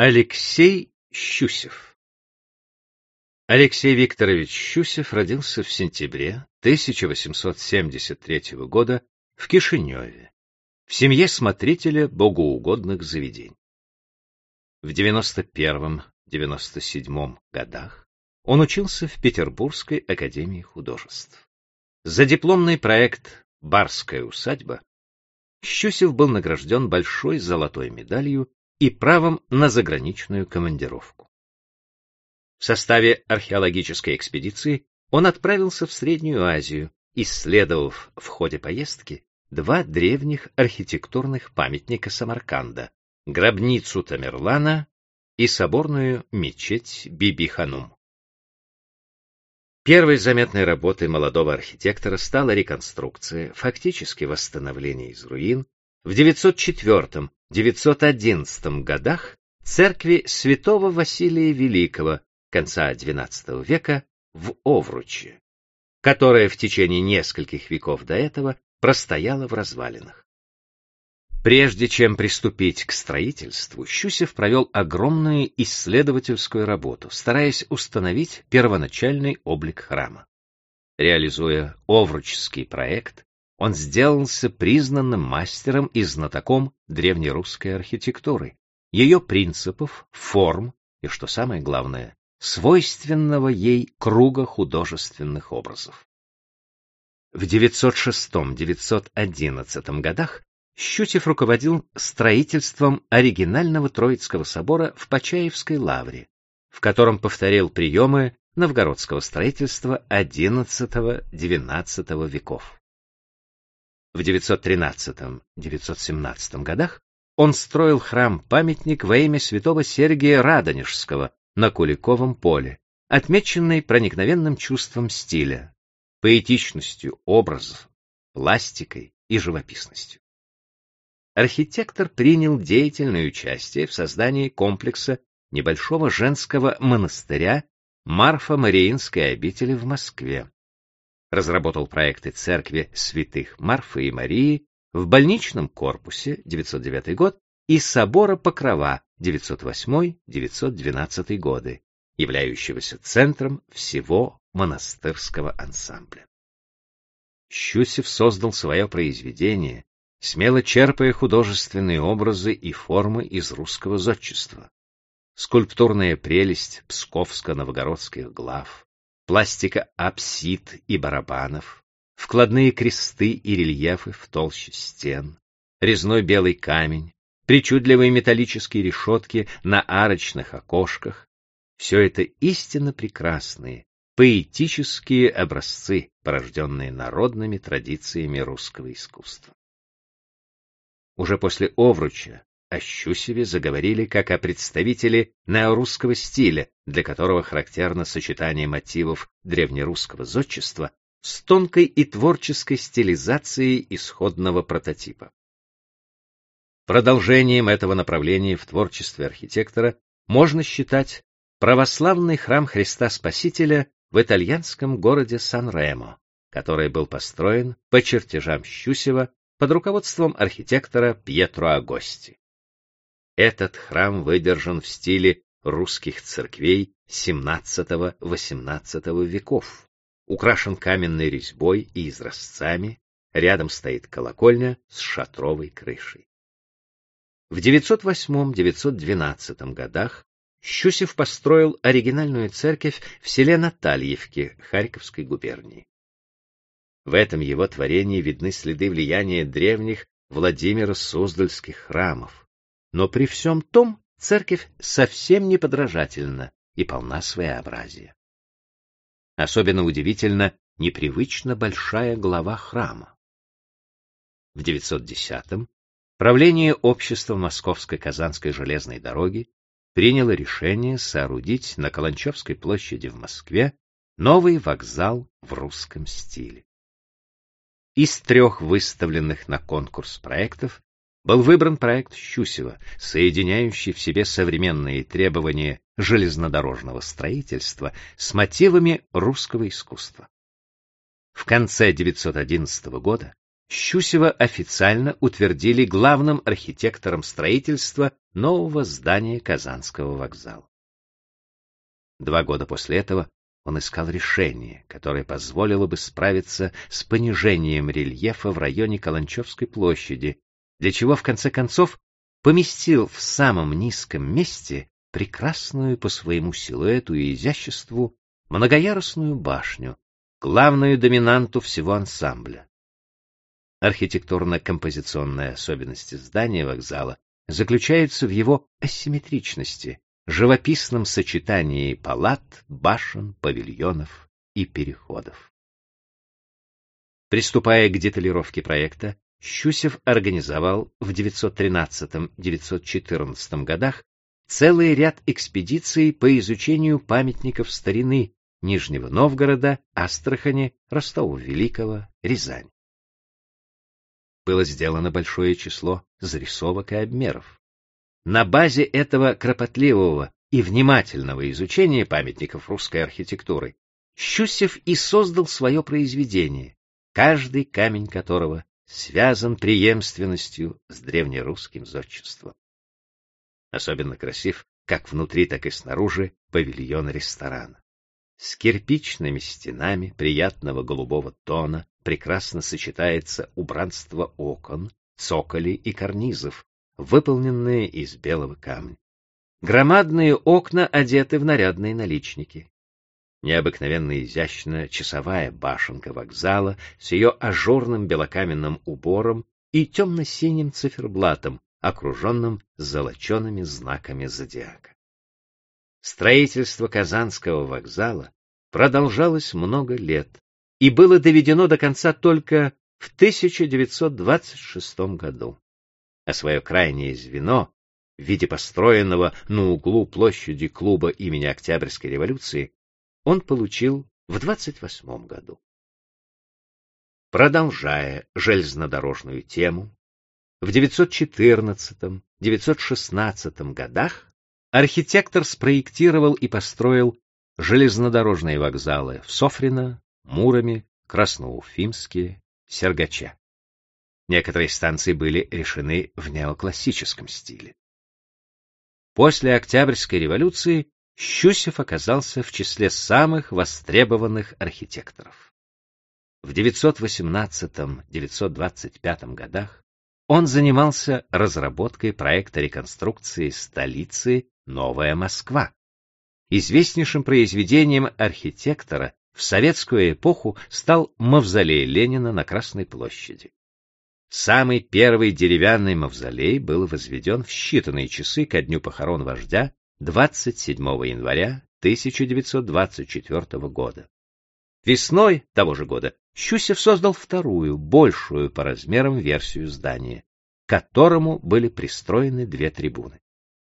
Алексей Щусев Алексей Викторович Щусев родился в сентябре 1873 года в Кишиневе, в семье смотрителя богоугодных заведений. В 91-97 годах он учился в Петербургской академии художеств. За дипломный проект «Барская усадьба» Щусев был награжден большой золотой медалью и правом на заграничную командировку. В составе археологической экспедиции он отправился в Среднюю Азию, исследовав в ходе поездки два древних архитектурных памятника Самарканда — гробницу Тамерлана и соборную мечеть Биби-Ханум. Первой заметной работой молодого архитектора стала реконструкция, фактически восстановление из руин, в 904-911 годах церкви святого Василия Великого конца XII века в Овруче, которая в течение нескольких веков до этого простояла в развалинах. Прежде чем приступить к строительству, Щусев провел огромную исследовательскую работу, стараясь установить первоначальный облик храма. Реализуя овручский проект, он сделался признанным мастером и знатоком древнерусской архитектуры, ее принципов, форм и, что самое главное, свойственного ей круга художественных образов. В 906-911 годах Щутев руководил строительством оригинального Троицкого собора в Почаевской лавре, в котором повторил приемы новгородского строительства XI-XII веков. В 913-917 годах он строил храм-памятник во имя святого Сергия Радонежского на Куликовом поле, отмеченный проникновенным чувством стиля, поэтичностью образов, пластикой и живописностью. Архитектор принял деятельное участие в создании комплекса небольшого женского монастыря Марфа-Мариинской обители в Москве, разработал проекты церкви святых Марфы и Марии в больничном корпусе 909 год и собора Покрова 908-912 годы, являющегося центром всего монастырского ансамбля. Щусев создал свое произведение, смело черпая художественные образы и формы из русского зодчества. Скульптурная прелесть псковско-новгородских глав, пластика апсид и барабанов, вкладные кресты и рельефы в толще стен, резной белый камень, причудливые металлические решетки на арочных окошках — все это истинно прекрасные, поэтические образцы, порожденные народными традициями русского искусства. Уже после Овруча о Щусеве заговорили как о представителе неорусского стиля, для которого характерно сочетание мотивов древнерусского зодчества с тонкой и творческой стилизацией исходного прототипа. Продолжением этого направления в творчестве архитектора можно считать православный храм Христа Спасителя в итальянском городе Сан-Ремо, который был построен по чертежам Щусева под руководством архитектора Пьетро Агости. Этот храм выдержан в стиле русских церквей XVII-XVIII веков, украшен каменной резьбой и изразцами, рядом стоит колокольня с шатровой крышей. В 908-912 годах Щусев построил оригинальную церковь в селе Натальевке Харьковской губернии. В этом его творении видны следы влияния древних Владимиро-Суздальских храмов, но при всем том церковь совсем не подражательна и полна своеобразия. Особенно удивительно непривычно большая глава храма. В 910-м правление общества Московской Казанской железной дороги приняло решение соорудить на Каланчевской площади в Москве новый вокзал в русском стиле. Из трех выставленных на конкурс проектов был выбран проект Щусева, соединяющий в себе современные требования железнодорожного строительства с мотивами русского искусства. В конце 911 года Щусева официально утвердили главным архитектором строительства нового здания Казанского вокзала. Два года после этого он искал решение, которое позволило бы справиться с понижением рельефа в районе Каланчевской площади, для чего в конце концов поместил в самом низком месте прекрасную по своему силуэту и изяществу многоярусную башню, главную доминанту всего ансамбля. Архитектурно-композиционные особенности здания вокзала заключаются в его асимметричности, живописном сочетании палат, башен, павильонов и переходов. Приступая к деталировке проекта, Щусев организовал в 913-914 годах целый ряд экспедиций по изучению памятников старины Нижнего Новгорода, Астрахани, Ростова-Великого, Рязани. Было сделано большое число зарисовок и обмеров. На базе этого кропотливого и внимательного изучения памятников русской архитектуры Щусев и создал свое произведение, каждый камень которого связан преемственностью с древнерусским зодчеством. Особенно красив, как внутри, так и снаружи, павильон ресторана. С кирпичными стенами приятного голубого тона прекрасно сочетается убранство окон, цоколей и карнизов, выполненные из белого камня. Громадные окна одеты в нарядные наличники. Необыкновенно изящная часовая башенка вокзала с ее ажурным белокаменным убором и темно-синим циферблатом, окруженным золочеными знаками зодиака. Строительство Казанского вокзала продолжалось много лет и было доведено до конца только в 1926 году. А свое крайнее звено в виде построенного на углу площади клуба имени Октябрьской революции он получил в 28 году. Продолжая железнодорожную тему, в 914-916 годах архитектор спроектировал и построил железнодорожные вокзалы в Софрино, Муроме, Красноуфимске, Сергаче. Некоторые станции были решены в неоклассическом стиле. После Октябрьской революции Щусев оказался в числе самых востребованных архитекторов. В 918-925 годах он занимался разработкой проекта реконструкции столицы Новая Москва. Известнейшим произведением архитектора в советскую эпоху стал мавзолей Ленина на Красной площади. Самый первый деревянный мавзолей был возведен в считанные часы ко дню похорон вождя 27 января 1924 года. Весной того же года Щусев создал вторую, большую по размерам версию здания, к которому были пристроены две трибуны.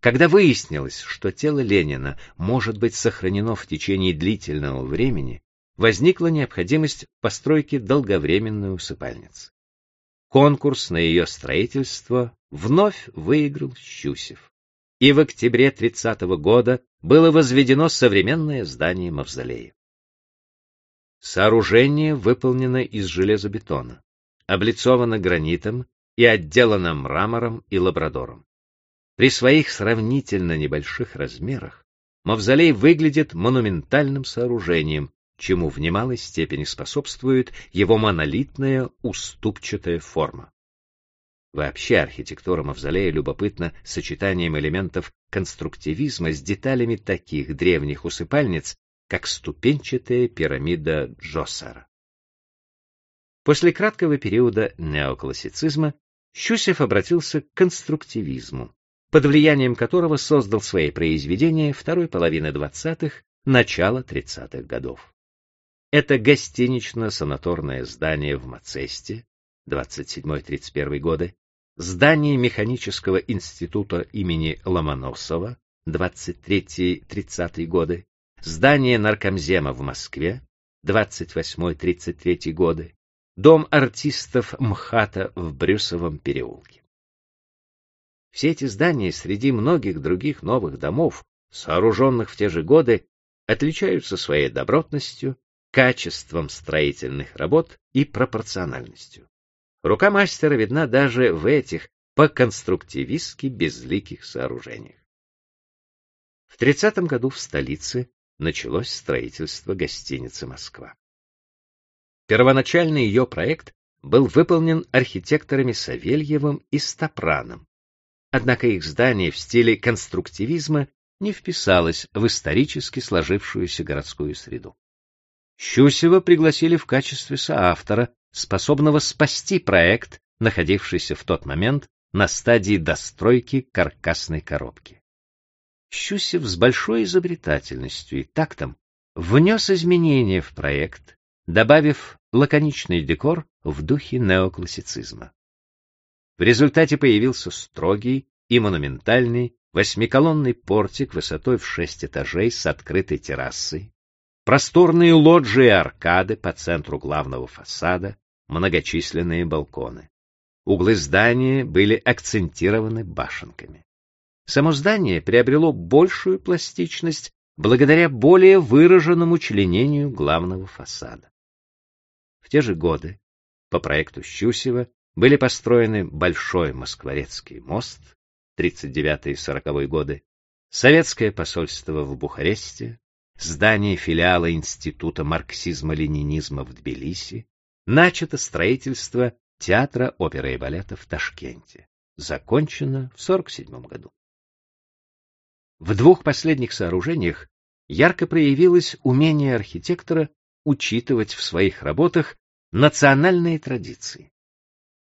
Когда выяснилось, что тело Ленина может быть сохранено в течение длительного времени, возникла необходимость постройки долговременной усыпальницы. Конкурс на ее строительство вновь выиграл Щусев и в октябре 30 -го года было возведено современное здание мавзолея. Сооружение выполнено из железобетона, облицовано гранитом и отделано мрамором и лабрадором. При своих сравнительно небольших размерах мавзолей выглядит монументальным сооружением, чему в немалой степени способствует его монолитная уступчатая форма. Вообще архитектура мавзолея любопытна сочетанием элементов конструктивизма с деталями таких древних усыпальниц, как ступенчатая пирамида Джосара. После краткого периода неоклассицизма Щусев обратился к конструктивизму, под влиянием которого создал свои произведения второй половины 20-х, начала 30-х годов. Это гостинично-санаторное здание в Мацесте, 27-31 годы, здание механического института имени Ломоносова, 23-30 годы, здание наркомзема в Москве, 28-33 годы, дом артистов МХАТа в Брюсовом переулке. Все эти здания среди многих других новых домов, сооруженных в те же годы, отличаются своей добротностью, качеством строительных работ и пропорциональностью. Рука мастера видна даже в этих по-конструктивистски безликих сооружениях. В 30 году в столице началось строительство гостиницы «Москва». Первоначальный ее проект был выполнен архитекторами Савельевым и Стопраном. Однако их здание в стиле конструктивизма не вписалось в исторически сложившуюся городскую среду. Щусева пригласили в качестве соавтора, способного спасти проект, находившийся в тот момент на стадии достройки каркасной коробки. Щусев с большой изобретательностью и тактом внес изменения в проект, добавив лаконичный декор в духе неоклассицизма. В результате появился строгий и монументальный восьмиколонный портик высотой в шесть этажей с открытой террасой, просторные лоджии и аркады по центру главного фасада, многочисленные балконы. Углы здания были акцентированы башенками. Само здание приобрело большую пластичность благодаря более выраженному членению главного фасада. В те же годы по проекту Щусева были построены Большой Москворецкий мост 39-40 годы, советское посольство в Бухаресте, здание филиала Института марксизма-ленинизма в Тбилиси, начато строительство театра оперы и балета в Ташкенте. Закончено в 47 году. В двух последних сооружениях ярко проявилось умение архитектора учитывать в своих работах национальные традиции.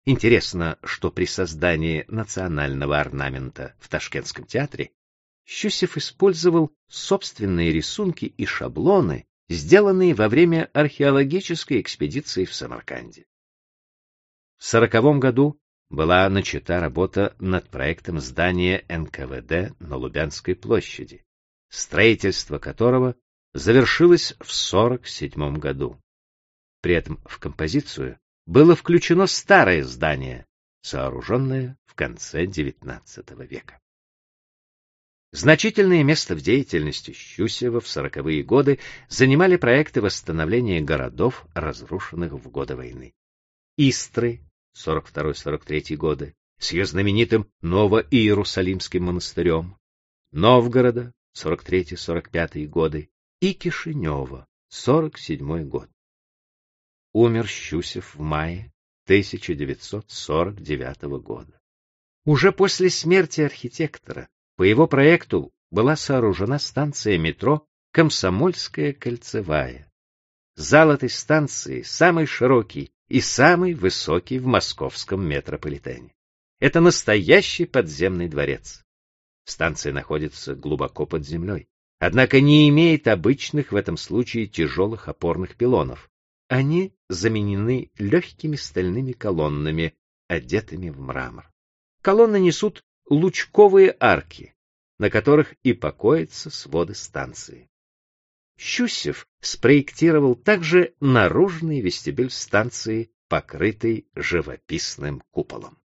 Интересно, что при создании национального орнамента в Ташкентском театре Щусев использовал собственные рисунки и шаблоны, сделанные во время археологической экспедиции в Самарканде. В сороковом году была начата работа над проектом здания НКВД на Лубянской площади, строительство которого завершилось в 47 году. При этом в композицию было включено старое здание, сооруженное в конце XIX века. Значительное место в деятельности Щусева в сороковые годы занимали проекты восстановления городов, разрушенных в годы войны. Истры, 42-43 годы, с ее знаменитым Ново-Иерусалимским монастырем, Новгорода, 43-45 годы, и Кишинева, 47 год умер Щусев в мае 1949 года. Уже после смерти архитектора по его проекту была сооружена станция метро Комсомольская кольцевая. Зал этой станции самый широкий и самый высокий в московском метрополитене. Это настоящий подземный дворец. Станция находится глубоко под землей, однако не имеет обычных в этом случае тяжелых опорных пилонов. Они заменены легкими стальными колоннами, одетыми в мрамор. Колонны несут лучковые арки, на которых и покоятся своды станции. Щусев спроектировал также наружный вестибюль станции, покрытый живописным куполом.